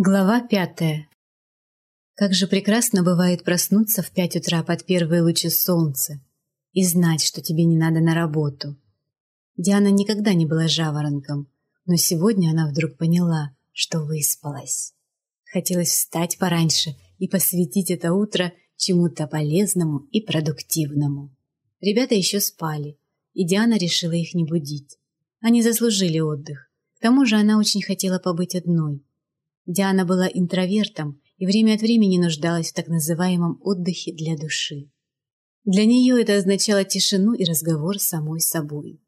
Глава пятая. Как же прекрасно бывает проснуться в пять утра под первые лучи солнца и знать, что тебе не надо на работу. Диана никогда не была жаворонком, но сегодня она вдруг поняла, что выспалась. Хотелось встать пораньше и посвятить это утро чему-то полезному и продуктивному. Ребята еще спали, и Диана решила их не будить. Они заслужили отдых. К тому же она очень хотела побыть одной – Диана была интровертом и время от времени нуждалась в так называемом отдыхе для души. Для нее это означало тишину и разговор с самой собой.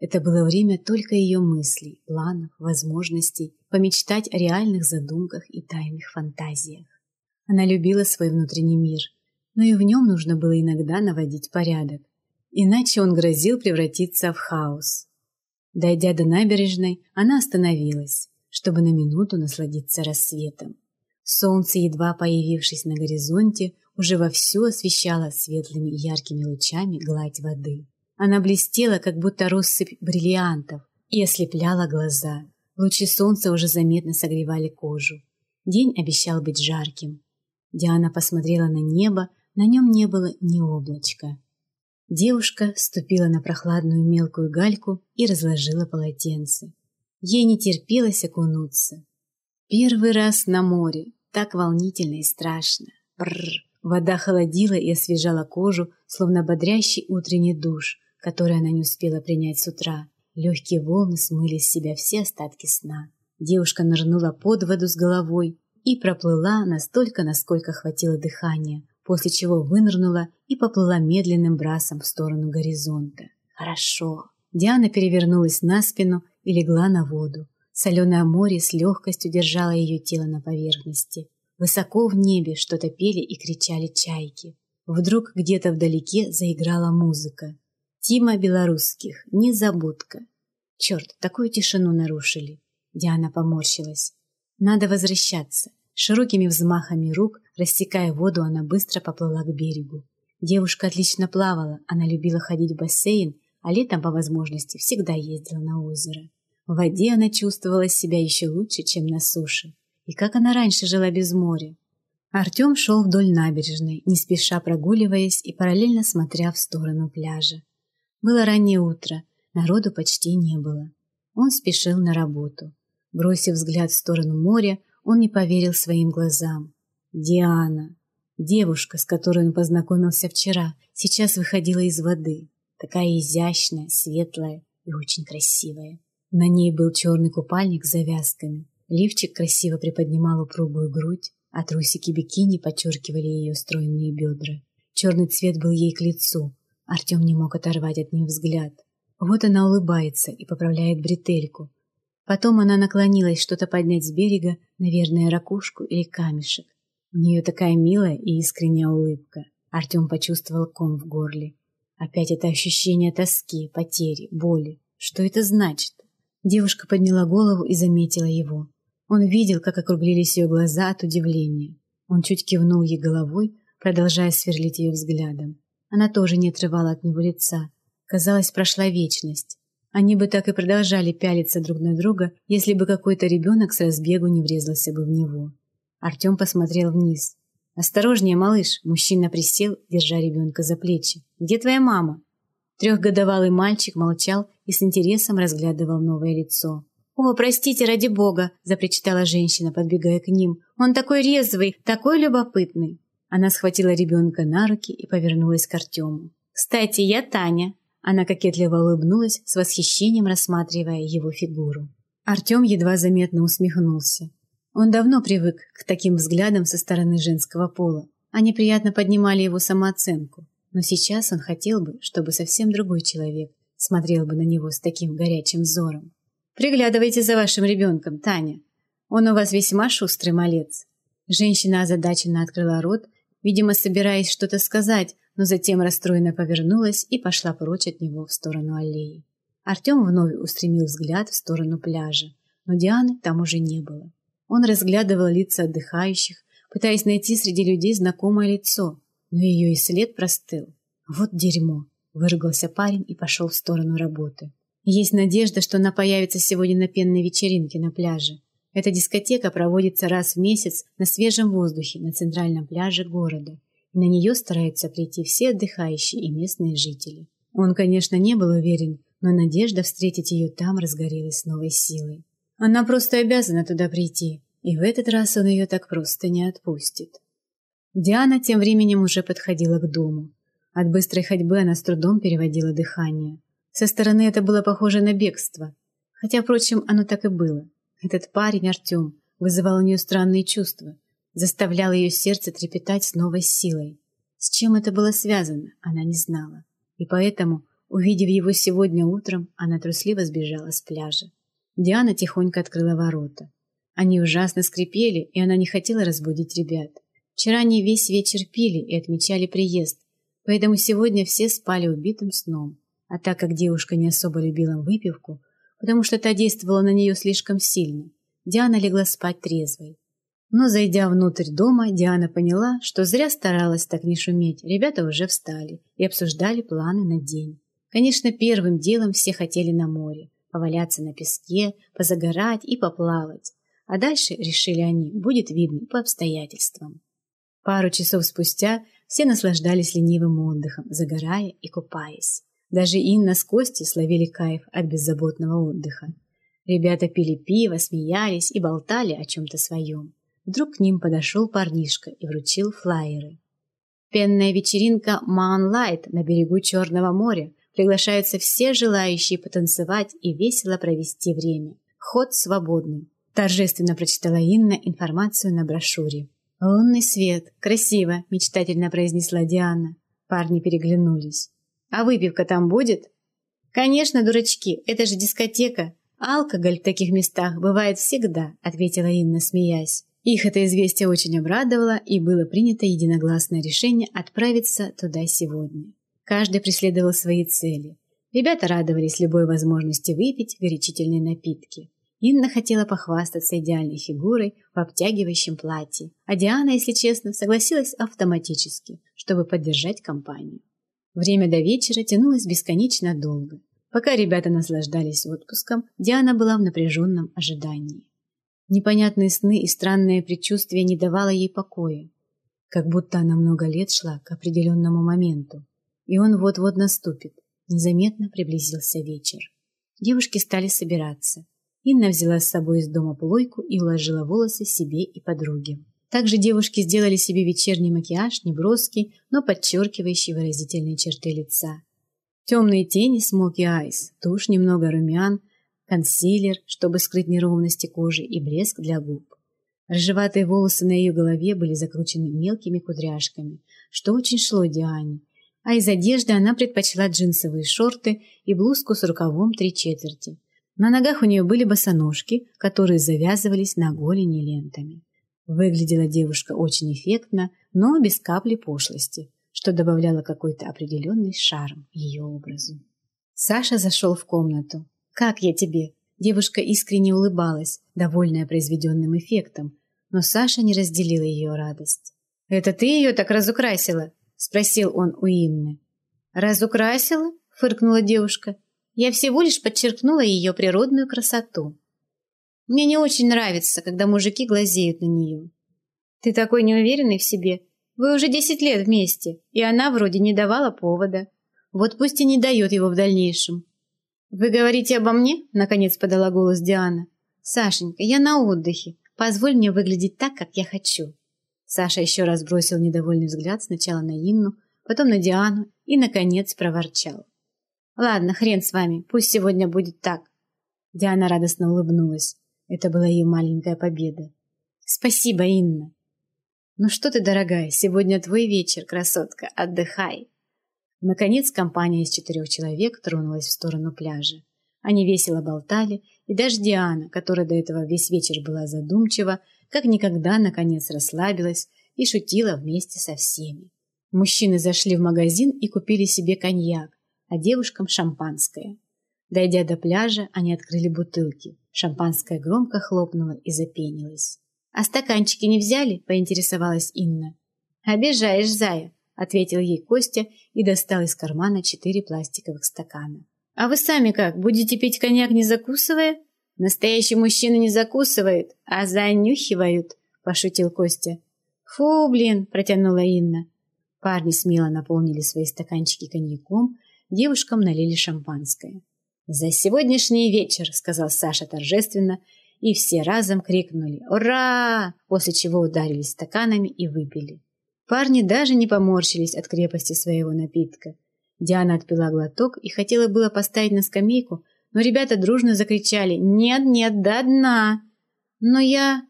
Это было время только ее мыслей, планов, возможностей, помечтать о реальных задумках и тайных фантазиях. Она любила свой внутренний мир, но и в нем нужно было иногда наводить порядок, иначе он грозил превратиться в хаос. Дойдя до набережной, она остановилась чтобы на минуту насладиться рассветом. Солнце, едва появившись на горизонте, уже вовсю освещало светлыми и яркими лучами гладь воды. Она блестела, как будто россыпь бриллиантов, и ослепляла глаза. Лучи солнца уже заметно согревали кожу. День обещал быть жарким. Диана посмотрела на небо, на нем не было ни облачка. Девушка ступила на прохладную мелкую гальку и разложила полотенце. Ей не терпелось окунуться. Первый раз на море, так волнительно и страшно. Бррр. Вода холодила и освежала кожу, словно бодрящий утренний душ, который она не успела принять с утра. Легкие волны смыли с себя все остатки сна. Девушка нырнула под воду с головой и проплыла настолько, насколько хватило дыхания, после чего вынырнула и поплыла медленным брасом в сторону горизонта. Хорошо. Диана перевернулась на спину и легла на воду. Соленое море с легкостью держало ее тело на поверхности. Высоко в небе что-то пели и кричали чайки. Вдруг где-то вдалеке заиграла музыка. Тима Белорусских, незабудка. Черт, такую тишину нарушили. Диана поморщилась. Надо возвращаться. Широкими взмахами рук, рассекая воду, она быстро поплыла к берегу. Девушка отлично плавала, она любила ходить в бассейн, а летом по возможности всегда ездила на озеро. В воде она чувствовала себя еще лучше, чем на суше. И как она раньше жила без моря. Артем шел вдоль набережной, не спеша прогуливаясь и параллельно смотря в сторону пляжа. Было раннее утро, народу почти не было. Он спешил на работу. Бросив взгляд в сторону моря, он не поверил своим глазам. Диана, девушка, с которой он познакомился вчера, сейчас выходила из воды. Такая изящная, светлая и очень красивая. На ней был черный купальник с завязками. Лифчик красиво приподнимал упругую грудь, а трусики бикини подчеркивали ее стройные бедра. Черный цвет был ей к лицу. Артем не мог оторвать от нее взгляд. Вот она улыбается и поправляет бретельку. Потом она наклонилась что-то поднять с берега, наверное, ракушку или камешек. У нее такая милая и искренняя улыбка. Артем почувствовал ком в горле. Опять это ощущение тоски, потери, боли. Что это значит? Девушка подняла голову и заметила его. Он видел, как округлились ее глаза от удивления. Он чуть кивнул ей головой, продолжая сверлить ее взглядом. Она тоже не отрывала от него лица. Казалось, прошла вечность. Они бы так и продолжали пялиться друг на друга, если бы какой-то ребенок с разбегу не врезался бы в него. Артем посмотрел вниз. «Осторожнее, малыш!» Мужчина присел, держа ребенка за плечи. «Где твоя мама?» Трехгодовалый мальчик молчал и с интересом разглядывал новое лицо. «О, простите, ради бога!» – запричитала женщина, подбегая к ним. «Он такой резвый, такой любопытный!» Она схватила ребенка на руки и повернулась к Артему. «Кстати, я Таня!» Она кокетливо улыбнулась, с восхищением рассматривая его фигуру. Артем едва заметно усмехнулся. Он давно привык к таким взглядам со стороны женского пола. Они приятно поднимали его самооценку. Но сейчас он хотел бы, чтобы совсем другой человек смотрел бы на него с таким горячим взором. «Приглядывайте за вашим ребенком, Таня. Он у вас весьма шустрый малец». Женщина озадаченно открыла рот, видимо, собираясь что-то сказать, но затем расстроенно повернулась и пошла прочь от него в сторону аллеи. Артем вновь устремил взгляд в сторону пляжа, но Дианы там уже не было. Он разглядывал лица отдыхающих, пытаясь найти среди людей знакомое лицо, но ее и след простыл. Вот дерьмо, выругался парень и пошел в сторону работы. Есть надежда, что она появится сегодня на пенной вечеринке на пляже. Эта дискотека проводится раз в месяц на свежем воздухе на центральном пляже города. И на нее стараются прийти все отдыхающие и местные жители. Он, конечно, не был уверен, но надежда встретить ее там разгорелась с новой силой. Она просто обязана туда прийти, и в этот раз он ее так просто не отпустит. Диана тем временем уже подходила к дому. От быстрой ходьбы она с трудом переводила дыхание. Со стороны это было похоже на бегство. Хотя, впрочем, оно так и было. Этот парень, Артем, вызывал у нее странные чувства, заставлял ее сердце трепетать с новой силой. С чем это было связано, она не знала. И поэтому, увидев его сегодня утром, она трусливо сбежала с пляжа. Диана тихонько открыла ворота. Они ужасно скрипели, и она не хотела разбудить ребят. Вчера они весь вечер пили и отмечали приезд, поэтому сегодня все спали убитым сном. А так как девушка не особо любила выпивку, потому что та действовала на нее слишком сильно, Диана легла спать трезвой. Но, зайдя внутрь дома, Диана поняла, что зря старалась так не шуметь. Ребята уже встали и обсуждали планы на день. Конечно, первым делом все хотели на море, поваляться на песке, позагорать и поплавать. А дальше, решили они, будет видно по обстоятельствам. Пару часов спустя все наслаждались ленивым отдыхом, загорая и купаясь. Даже Инна с Костей словили кайф от беззаботного отдыха. Ребята пили пиво, смеялись и болтали о чем-то своем. Вдруг к ним подошел парнишка и вручил флаеры. Пенная вечеринка Маунлайт на берегу Черного моря. Приглашаются все желающие потанцевать и весело провести время. Ход свободный. Торжественно прочитала Инна информацию на брошюре. «Лунный свет. Красиво», – мечтательно произнесла Диана. Парни переглянулись. «А выпивка там будет?» «Конечно, дурачки, это же дискотека. Алкоголь в таких местах бывает всегда», – ответила Инна, смеясь. Их это известие очень обрадовало, и было принято единогласное решение отправиться туда сегодня. Каждый преследовал свои цели. Ребята радовались любой возможности выпить горячительные напитки. Инна хотела похвастаться идеальной фигурой в обтягивающем платье, а Диана, если честно, согласилась автоматически, чтобы поддержать компанию. Время до вечера тянулось бесконечно долго. Пока ребята наслаждались отпуском, Диана была в напряженном ожидании. Непонятные сны и странное предчувствие не давало ей покоя, как будто она много лет шла к определенному моменту, и он вот-вот наступит. Незаметно приблизился вечер. Девушки стали собираться – Инна взяла с собой из дома плойку и уложила волосы себе и подруге. Также девушки сделали себе вечерний макияж, неброский, но подчеркивающий выразительные черты лица. Темные тени, смоки айс, тушь, немного румян, консилер, чтобы скрыть неровности кожи и блеск для губ. Рыжеватые волосы на ее голове были закручены мелкими кудряшками, что очень шло Диане. А из одежды она предпочла джинсовые шорты и блузку с рукавом три четверти. На ногах у нее были босоножки, которые завязывались на голени лентами. Выглядела девушка очень эффектно, но без капли пошлости, что добавляло какой-то определенный шарм ее образу. Саша зашел в комнату. «Как я тебе?» Девушка искренне улыбалась, довольная произведенным эффектом, но Саша не разделила ее радость. «Это ты ее так разукрасила?» – спросил он у Инны. «Разукрасила?» – фыркнула девушка. Я всего лишь подчеркнула ее природную красоту. Мне не очень нравится, когда мужики глазеют на нее. Ты такой неуверенный в себе. Вы уже десять лет вместе, и она вроде не давала повода. Вот пусть и не дает его в дальнейшем. Вы говорите обо мне? Наконец подала голос Диана. Сашенька, я на отдыхе. Позволь мне выглядеть так, как я хочу. Саша еще раз бросил недовольный взгляд сначала на Инну, потом на Диану и, наконец, проворчал. Ладно, хрен с вами, пусть сегодня будет так. Диана радостно улыбнулась. Это была ее маленькая победа. Спасибо, Инна. Ну что ты, дорогая, сегодня твой вечер, красотка, отдыхай. Наконец компания из четырех человек тронулась в сторону пляжа. Они весело болтали, и даже Диана, которая до этого весь вечер была задумчива, как никогда наконец расслабилась и шутила вместе со всеми. Мужчины зашли в магазин и купили себе коньяк, а девушкам шампанское. Дойдя до пляжа, они открыли бутылки. Шампанское громко хлопнуло и запенилось. «А стаканчики не взяли?» – поинтересовалась Инна. «Обижаешь, зая», – ответил ей Костя и достал из кармана четыре пластиковых стакана. «А вы сами как, будете пить коньяк не закусывая?» Настоящие мужчины не закусывают, а занюхивают, пошутил Костя. Фу, блин, протянула Инна. Парни смело наполнили свои стаканчики коньяком, девушкам налили шампанское. «За сегодняшний вечер!» — сказал Саша торжественно, и все разом крикнули «Ура!», после чего ударились стаканами и выпили. Парни даже не поморщились от крепости своего напитка. Диана отпила глоток и хотела было поставить на скамейку, но ребята дружно закричали «Нет, нет, до дна!». Но я...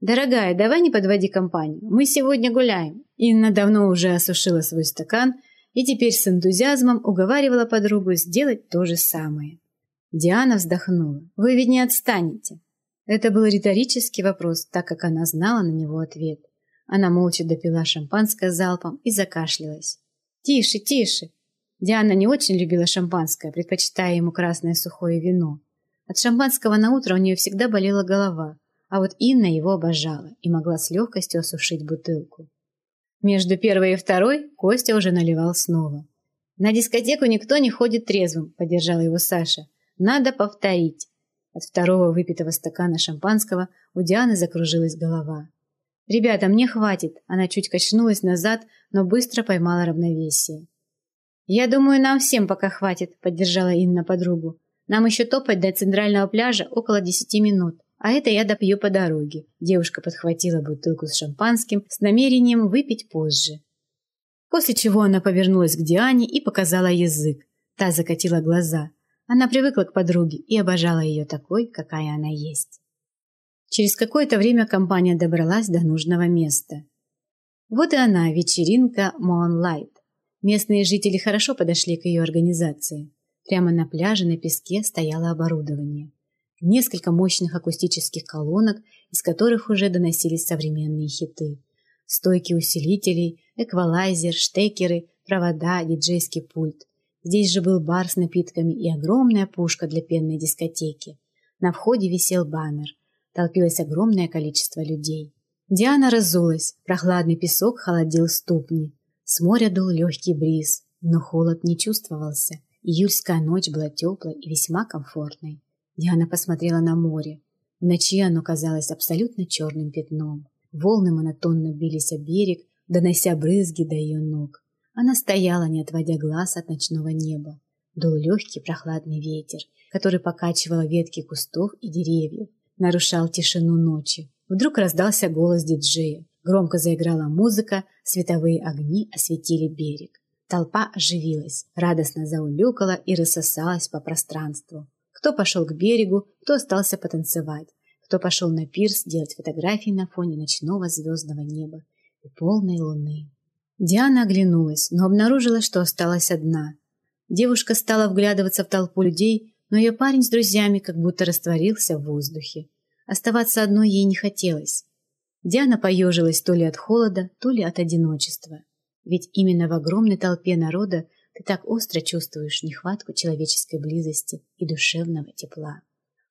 «Дорогая, давай не подводи компанию, мы сегодня гуляем». Инна давно уже осушила свой стакан и теперь с энтузиазмом уговаривала подругу сделать то же самое. Диана вздохнула. «Вы ведь не отстанете». Это был риторический вопрос, так как она знала на него ответ. Она молча допила шампанское залпом и закашлялась. «Тише, тише!» Диана не очень любила шампанское, предпочитая ему красное сухое вино. От шампанского на утро у нее всегда болела голова, а вот Инна его обожала и могла с легкостью осушить бутылку. Между первой и второй Костя уже наливал снова. «На дискотеку никто не ходит трезвым», — поддержала его Саша. «Надо повторить». От второго выпитого стакана шампанского у Дианы закружилась голова. «Ребята, мне хватит!» Она чуть качнулась назад, но быстро поймала равновесие. «Я думаю, нам всем пока хватит», — поддержала Инна подругу. «Нам еще топать до центрального пляжа около десяти минут, а это я допью по дороге». Девушка подхватила бутылку с шампанским с намерением выпить позже. После чего она повернулась к Диане и показала язык. Та закатила глаза. Она привыкла к подруге и обожала ее такой, какая она есть. Через какое-то время компания добралась до нужного места. Вот и она, вечеринка Moonlight. Местные жители хорошо подошли к ее организации. Прямо на пляже на песке стояло оборудование. Несколько мощных акустических колонок, из которых уже доносились современные хиты. Стойки усилителей, эквалайзер, штекеры, провода, диджейский пульт. Здесь же был бар с напитками и огромная пушка для пенной дискотеки. На входе висел баннер – толпилось огромное количество людей. Диана разулась, прохладный песок холодил ступни. С моря дул легкий бриз, но холод не чувствовался. Июльская ночь была теплой и весьма комфортной. Диана посмотрела на море. В ночи оно казалось абсолютно черным пятном. Волны монотонно бились о берег, донося брызги до ее ног. Она стояла, не отводя глаз от ночного неба. Дул легкий прохладный ветер, который покачивал ветки кустов и деревьев нарушал тишину ночи. Вдруг раздался голос диджея. Громко заиграла музыка, световые огни осветили берег. Толпа оживилась, радостно заулюкала и рассосалась по пространству. Кто пошел к берегу, кто остался потанцевать, кто пошел на пирс делать фотографии на фоне ночного звездного неба и полной луны. Диана оглянулась, но обнаружила, что осталась одна. Девушка стала вглядываться в толпу людей, но ее парень с друзьями как будто растворился в воздухе. Оставаться одной ей не хотелось. Диана поежилась то ли от холода, то ли от одиночества. Ведь именно в огромной толпе народа ты так остро чувствуешь нехватку человеческой близости и душевного тепла.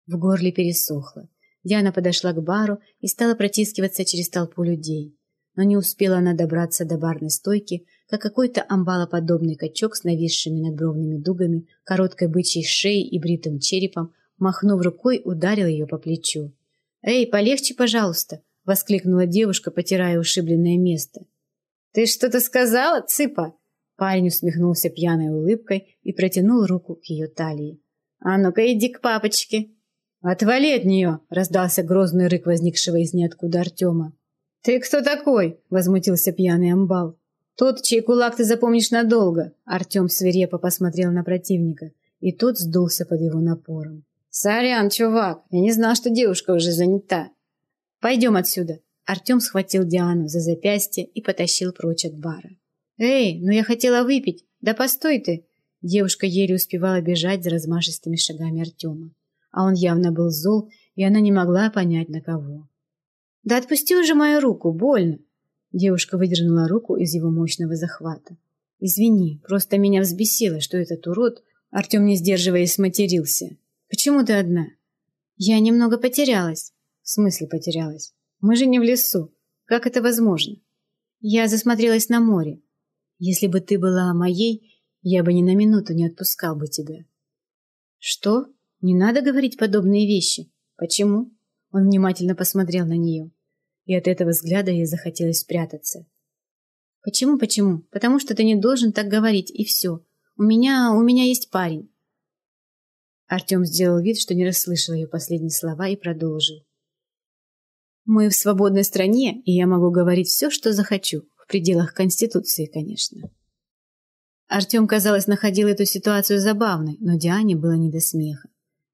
В горле пересохло. Диана подошла к бару и стала протискиваться через толпу людей. Но не успела она добраться до барной стойки, как какой-то амбалоподобный качок с нависшими надбровными дугами, короткой бычьей шеей и бритым черепом, махнув рукой, ударил ее по плечу. «Эй, полегче, пожалуйста!» — воскликнула девушка, потирая ушибленное место. «Ты что-то сказала, цыпа?» Парень усмехнулся пьяной улыбкой и протянул руку к ее талии. «А ну-ка, иди к папочке!» «Отвали от нее!» — раздался грозный рык возникшего из ниоткуда Артема. «Ты кто такой?» — возмутился пьяный амбал. «Тот, чей кулак ты запомнишь надолго!» Артем свирепо посмотрел на противника, и тот сдулся под его напором. «Сорян, чувак, я не знал, что девушка уже занята!» «Пойдем отсюда!» Артем схватил Диану за запястье и потащил прочь от бара. «Эй, ну я хотела выпить! Да постой ты!» Девушка еле успевала бежать за размашистыми шагами Артема. А он явно был зол, и она не могла понять, на кого. «Да отпусти уже мою руку, больно!» Девушка выдернула руку из его мощного захвата. «Извини, просто меня взбесило, что этот урод...» Артем, не сдерживаясь, матерился. «Почему ты одна?» «Я немного потерялась». «В смысле потерялась? Мы же не в лесу. Как это возможно?» «Я засмотрелась на море. Если бы ты была моей, я бы ни на минуту не отпускал бы тебя». «Что? Не надо говорить подобные вещи. Почему? Он внимательно посмотрел на нее, и от этого взгляда ей захотелось спрятаться. Почему, почему? Потому что ты не должен так говорить, и все. У меня, у меня есть парень. Артем сделал вид, что не расслышал ее последние слова и продолжил. Мы в свободной стране, и я могу говорить все, что захочу, пределах Конституции, конечно. Артем, казалось, находил эту ситуацию забавной, но Диане было не до смеха.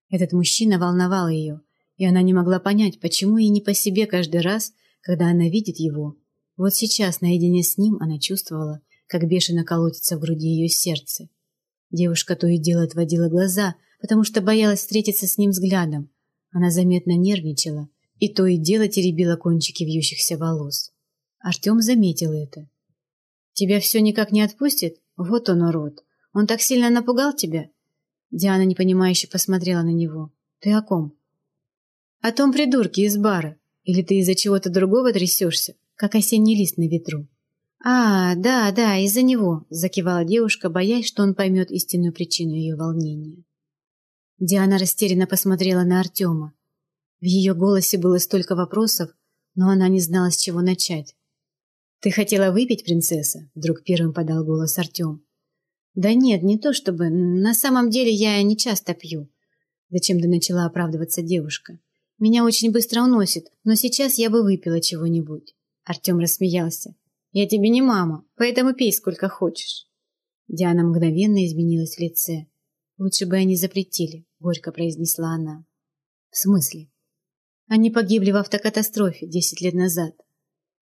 Этот мужчина волновал ее, и она не могла понять, почему ей не по себе каждый раз, когда она видит его. Вот сейчас, наедине с ним, она чувствовала, как бешено колотится в груди ее сердце. Девушка то и дело отводила глаза, потому что боялась встретиться с ним взглядом. Она заметно нервничала и то и дело теребила кончики вьющихся волос. Артем заметил это. «Тебя все никак не отпустит?» Вот он, урод. Он так сильно напугал тебя? Диана непонимающе посмотрела на него. Ты о ком? О том придурке из бара. Или ты из-за чего-то другого трясешься, как осенний лист на ветру? А, да, да, из-за него, закивала девушка, боясь, что он поймет истинную причину ее волнения. Диана растерянно посмотрела на Артема. В ее голосе было столько вопросов, но она не знала, с чего начать. «Ты хотела выпить, принцесса?» — вдруг первым подал голос Артем. «Да нет, не то чтобы. На самом деле я не часто пью». Зачем-то начала оправдываться девушка. «Меня очень быстро уносит, но сейчас я бы выпила чего-нибудь». Артем рассмеялся. «Я тебе не мама, поэтому пей сколько хочешь». Диана мгновенно изменилась в лице. «Лучше бы они запретили», — горько произнесла она. «В смысле?» «Они погибли в автокатастрофе десять лет назад.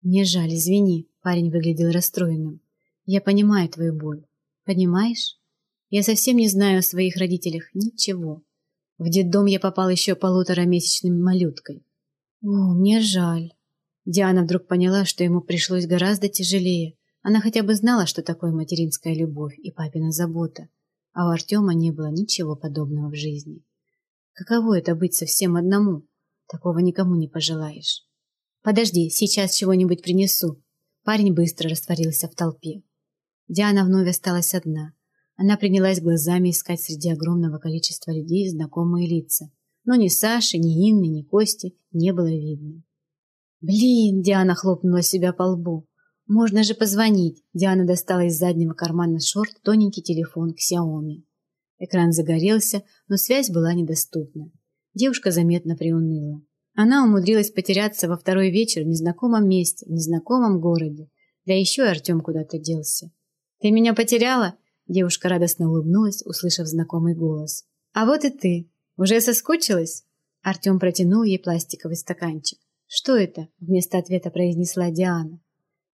«Мне жаль, извини», — парень выглядел расстроенным. «Я понимаю твою боль. Понимаешь? Я совсем не знаю о своих родителях ничего. В детдом я попал еще полуторамесячной малюткой». «О, мне жаль». Диана вдруг поняла, что ему пришлось гораздо тяжелее. Она хотя бы знала, что такое материнская любовь и папина забота. А у Артема не было ничего подобного в жизни. Каково это быть совсем одному? Такого никому не пожелаешь. «Подожди, сейчас чего-нибудь принесу». Парень быстро растворился в толпе. Диана вновь осталась одна. Она принялась глазами искать среди огромного количества людей знакомые лица. Но ни Саши, ни Инны, ни Кости не было видно. «Блин!» – Диана хлопнула себя по лбу. «Можно же позвонить!» Диана достала из заднего кармана шорт тоненький телефон Xiaomi. Экран загорелся, но связь была недоступна. Девушка заметно приуныла. Она умудрилась потеряться во второй вечер в незнакомом месте, в незнакомом городе. Да еще и Артем куда-то делся. «Ты меня потеряла?» Девушка радостно улыбнулась, услышав знакомый голос. «А вот и ты. Уже соскучилась?» Артем протянул ей пластиковый стаканчик. «Что это?» – вместо ответа произнесла Диана.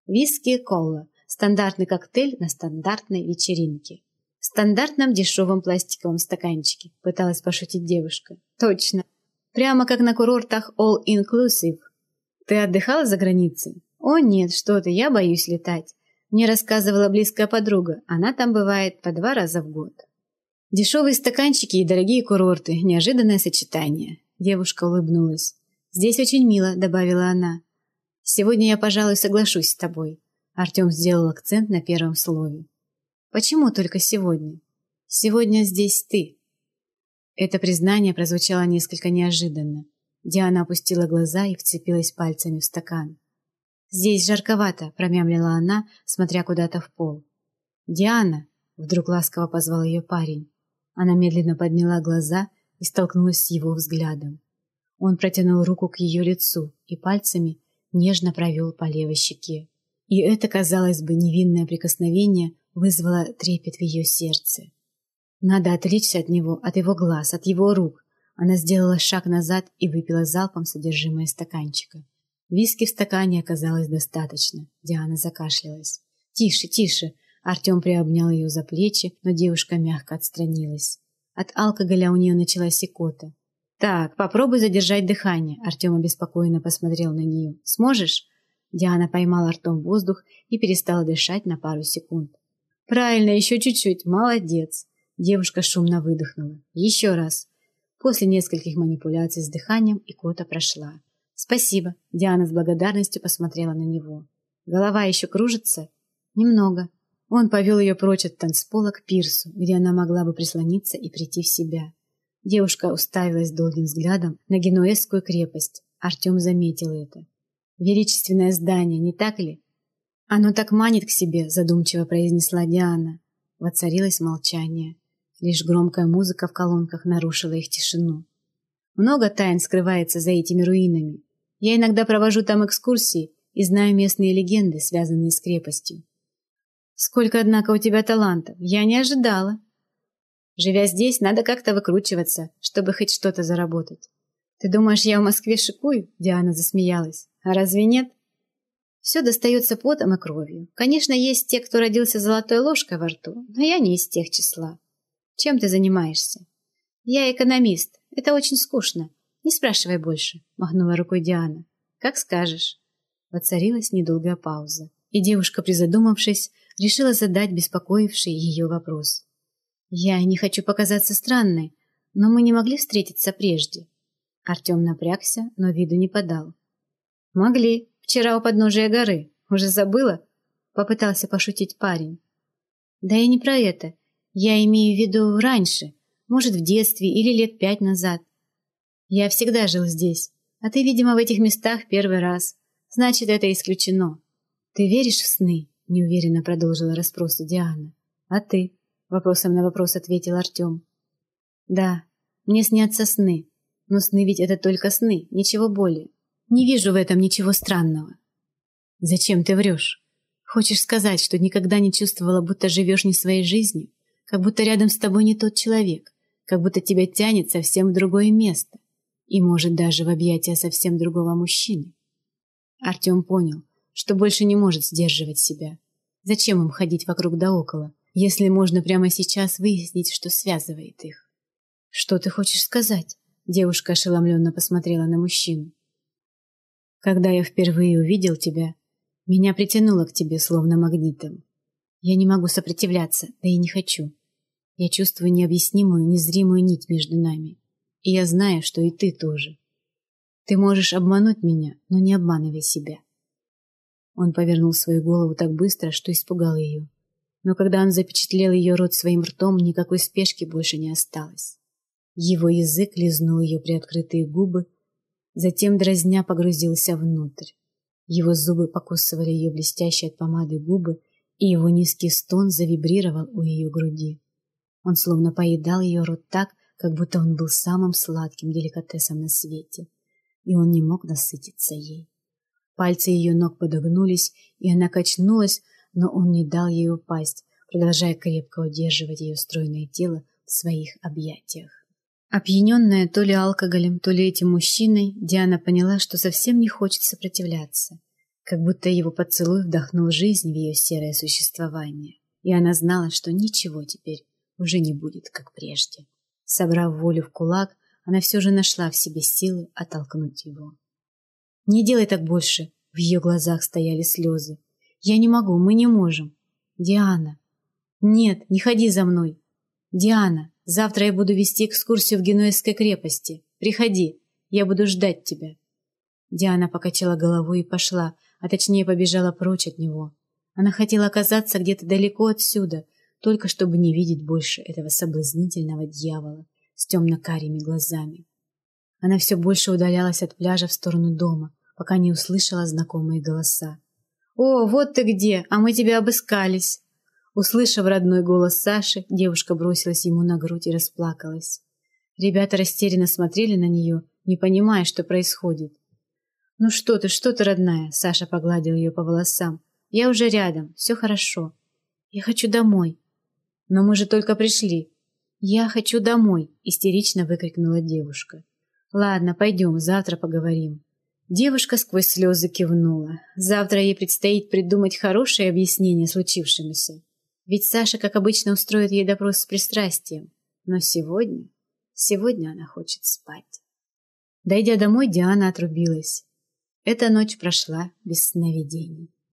«Виски и кола. Стандартный коктейль на стандартной вечеринке». В стандартном дешевом пластиковом стаканчике, пыталась пошутить девушка. «Точно. Прямо как на курортах All Inclusive. Ты отдыхала за границей? О нет, что ты, я боюсь летать. Мне рассказывала близкая подруга, она там бывает по два раза в год. Дешевые стаканчики и дорогие курорты. Неожиданное сочетание. Девушка улыбнулась. «Здесь очень мило», — добавила она. «Сегодня я, пожалуй, соглашусь с тобой». Артем сделал акцент на первом слове. «Почему только сегодня?» «Сегодня здесь ты», это признание прозвучало несколько неожиданно. Диана опустила глаза и вцепилась пальцами в стакан. «Здесь жарковато», — промямлила она, смотря куда-то в пол. «Диана!» — вдруг ласково позвал ее парень. Она медленно подняла глаза и столкнулась с его взглядом. Он протянул руку к ее лицу и пальцами нежно провел по левой щеке. И это, казалось бы, невинное прикосновение вызвало трепет в ее сердце. Надо отречься от него, от его глаз, от его рук. Она сделала шаг назад и выпила залпом содержимое стаканчика. Виски в стакане оказалось достаточно. Диана закашлялась. «Тише, тише!» Артем приобнял ее за плечи, но девушка мягко отстранилась. От алкоголя у нее началась икота. «Так, попробуй задержать дыхание», — Артем обеспокоенно посмотрел на нее. «Сможешь?» Диана поймала ртом воздух и перестала дышать на пару секунд. «Правильно, еще чуть-чуть. Молодец!» Девушка шумно выдохнула. Еще раз. После нескольких манипуляций с дыханием икота прошла. «Спасибо», — Диана с благодарностью посмотрела на него. «Голова еще кружится?» «Немного». Он повел ее прочь от танцпола к пирсу, где она могла бы прислониться и прийти в себя. Девушка уставилась долгим взглядом на генуэзскую крепость. Артем заметил это. Величественное здание, не так ли? Оно так манит к себе, задумчиво произнесла Диана. Воцарилось молчание. Лишь громкая музыка в колонках нарушила их тишину. Много тайн скрывается за этими руинами. Я иногда провожу там экскурсии и знаю местные легенды, связанные с крепостью. Сколько, однако, у тебя талантов. Я не ожидала. Живя здесь, надо как-то выкручиваться, чтобы хоть что-то заработать. Ты думаешь, я в Москве шикую? Диана засмеялась. А разве нет? Все достается потом и кровью. Конечно, есть те, кто родился золотой ложкой во рту, но я не из тех числа. Чем ты занимаешься? Я экономист. Это очень скучно. Не спрашивай больше, махнула рукой Диана. Как скажешь. Воцарилась недолгая пауза, и девушка, призадумавшись, решила задать беспокоивший ее вопрос. «Я не хочу показаться странной, но мы не могли встретиться прежде». Артем напрягся, но виду не подал. «Могли. Вчера у подножия горы. Уже забыла?» Попытался пошутить парень. «Да и не про это. Я имею в виду раньше. Может, в детстве или лет пять назад. Я всегда жил здесь, а ты, видимо, в этих местах первый раз. Значит, это исключено. Ты веришь в сны?» неуверенно продолжила расспросы Диана. А ты? Вопросом на вопрос ответил Артем. Да, мне снятся сны. Но сны ведь это только сны, ничего более. Не вижу в этом ничего странного. Зачем ты врешь? Хочешь сказать, что никогда не чувствовала, будто живешь не своей жизнью, как будто рядом с тобой не тот человек, как будто тебя тянет совсем в другое место и, может, даже в объятия совсем другого мужчины? Артем понял, что больше не может сдерживать себя. Зачем им ходить вокруг да около, если можно прямо сейчас выяснить, что связывает их? «Что ты хочешь сказать?» Девушка ошеломленно посмотрела на мужчину. «Когда я впервые увидел тебя, меня притянуло к тебе словно магнитом. Я не могу сопротивляться, да и не хочу. Я чувствую необъяснимую, незримую нить между нами. И я знаю, что и ты тоже. Ты можешь обмануть меня, но не обманывай себя. Он повернул свою голову так быстро, что испугал ее. Но когда он запечатлел ее рот своим ртом, никакой спешки больше не осталось. Его язык лизнул ее приоткрытые губы, затем дразня погрузился внутрь. Его зубы покусывали ее блестящие от помады губы, и его низкий стон завибрировал у ее груди. Он словно поедал ее рот так, как будто он был самым сладким деликатесом на свете, и он не мог насытиться ей. Пальцы ее ног подогнулись, и она качнулась, но он не дал ей упасть, продолжая крепко удерживать ее стройное тело в своих объятиях. Опьяненная то ли алкоголем, то ли этим мужчиной, Диана поняла, что совсем не хочет сопротивляться, как будто его поцелуй вдохнул жизнь в ее серое существование, и она знала, что ничего теперь уже не будет, как прежде. Собрав волю в кулак, она все же нашла в себе силы оттолкнуть его. «Не делай так больше!» В ее глазах стояли слезы. «Я не могу, мы не можем!» «Диана!» «Нет, не ходи за мной!» «Диана, завтра я буду вести экскурсию в Генуэзской крепости. Приходи, я буду ждать тебя!» Диана покачала головой и пошла, а точнее побежала прочь от него. Она хотела оказаться где-то далеко отсюда, только чтобы не видеть больше этого соблазнительного дьявола с темно-карими глазами. Она все больше удалялась от пляжа в сторону дома, пока не услышала знакомые голоса. «О, вот ты где! А мы тебя обыскались!» Услышав родной голос Саши, девушка бросилась ему на грудь и расплакалась. Ребята растерянно смотрели на нее, не понимая, что происходит. «Ну что ты, что ты, родная?» Саша погладил ее по волосам. «Я уже рядом, все хорошо. Я хочу домой». «Но мы же только пришли». «Я хочу домой!» — истерично выкрикнула девушка. «Ладно, пойдем, завтра поговорим». Девушка сквозь слезы кивнула. Завтра ей предстоит придумать хорошее объяснение случившемуся. Ведь Саша, как обычно, устроит ей допрос с пристрастием. Но сегодня... Сегодня она хочет спать. Дойдя домой, Диана отрубилась. Эта ночь прошла без сновидений.